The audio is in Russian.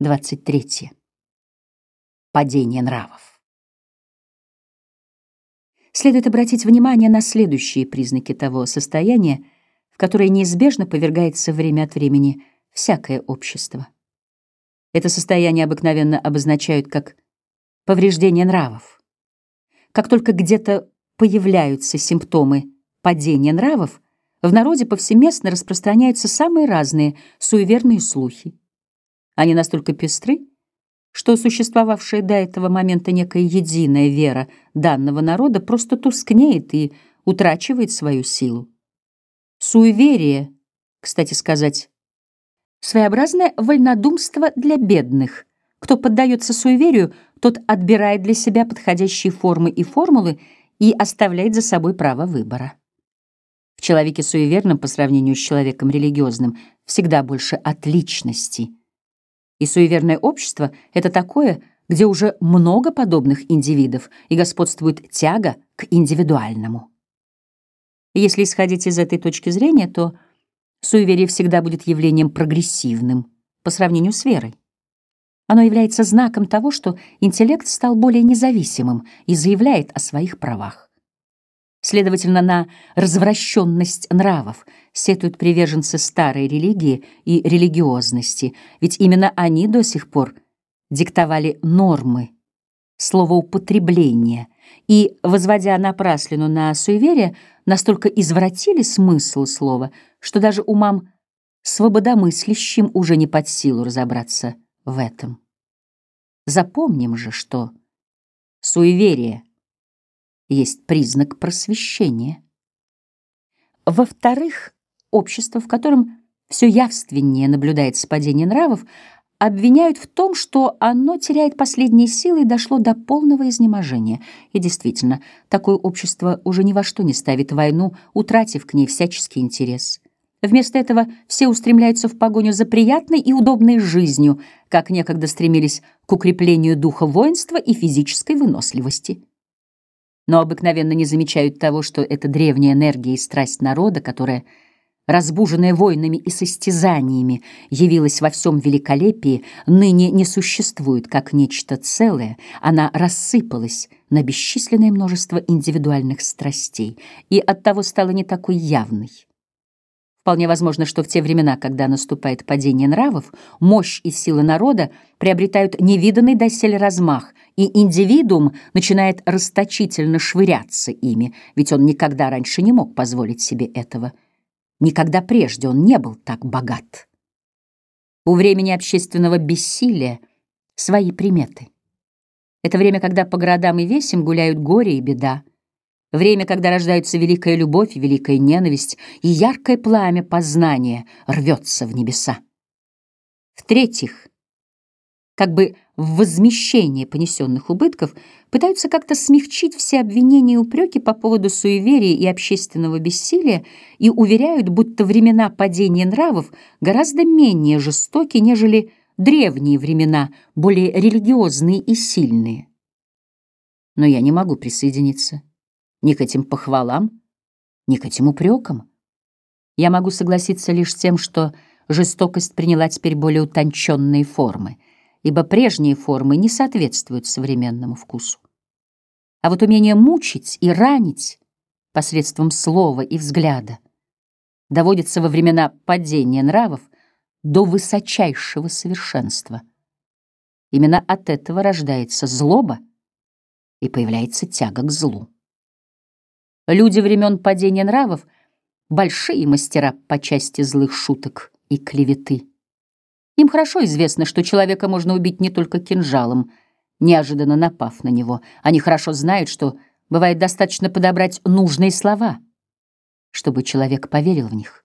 23. Падение нравов. Следует обратить внимание на следующие признаки того состояния, в которое неизбежно повергается время от времени всякое общество. Это состояние обыкновенно обозначают как повреждение нравов. Как только где-то появляются симптомы падения нравов, в народе повсеместно распространяются самые разные суеверные слухи. Они настолько пестры, что существовавшая до этого момента некая единая вера данного народа просто тускнеет и утрачивает свою силу. Суеверие, кстати сказать, своеобразное вольнодумство для бедных. Кто поддается суеверию, тот отбирает для себя подходящие формы и формулы и оставляет за собой право выбора. В человеке суеверном по сравнению с человеком религиозным всегда больше отличностей — и суеверное общество — это такое, где уже много подобных индивидов и господствует тяга к индивидуальному. Если исходить из этой точки зрения, то суеверие всегда будет явлением прогрессивным по сравнению с верой. Оно является знаком того, что интеллект стал более независимым и заявляет о своих правах. Следовательно, на развращенность нравов сетуют приверженцы старой религии и религиозности, ведь именно они до сих пор диктовали нормы, словоупотребления и, возводя напраслину на суеверие, настолько извратили смысл слова, что даже умам свободомыслящим уже не под силу разобраться в этом. Запомним же, что суеверие — есть признак просвещения. Во-вторых, общество, в котором все явственнее наблюдается падение нравов, обвиняют в том, что оно теряет последние силы и дошло до полного изнеможения. И действительно, такое общество уже ни во что не ставит войну, утратив к ней всяческий интерес. Вместо этого все устремляются в погоню за приятной и удобной жизнью, как некогда стремились к укреплению духа воинства и физической выносливости но обыкновенно не замечают того, что эта древняя энергия и страсть народа, которая, разбуженная войнами и состязаниями, явилась во всем великолепии, ныне не существует как нечто целое, она рассыпалась на бесчисленное множество индивидуальных страстей и оттого стала не такой явной. Вполне возможно, что в те времена, когда наступает падение нравов, мощь и сила народа приобретают невиданный доселе размах, и индивидуум начинает расточительно швыряться ими, ведь он никогда раньше не мог позволить себе этого. Никогда прежде он не был так богат. У времени общественного бессилия свои приметы. Это время, когда по городам и весям гуляют горе и беда, Время, когда рождаются великая любовь и великая ненависть, и яркое пламя познания рвется в небеса. В-третьих, как бы в возмещение понесенных убытков пытаются как-то смягчить все обвинения и упреки по поводу суеверия и общественного бессилия и уверяют, будто времена падения нравов гораздо менее жестоки, нежели древние времена, более религиозные и сильные. Но я не могу присоединиться ни к этим похвалам, ни к этим упрекам. Я могу согласиться лишь с тем, что жестокость приняла теперь более утонченные формы, ибо прежние формы не соответствуют современному вкусу. А вот умение мучить и ранить посредством слова и взгляда доводится во времена падения нравов до высочайшего совершенства. Именно от этого рождается злоба и появляется тяга к злу. Люди времен падения нравов — большие мастера по части злых шуток и клеветы. Им хорошо известно, что человека можно убить не только кинжалом, неожиданно напав на него. Они хорошо знают, что бывает достаточно подобрать нужные слова, чтобы человек поверил в них.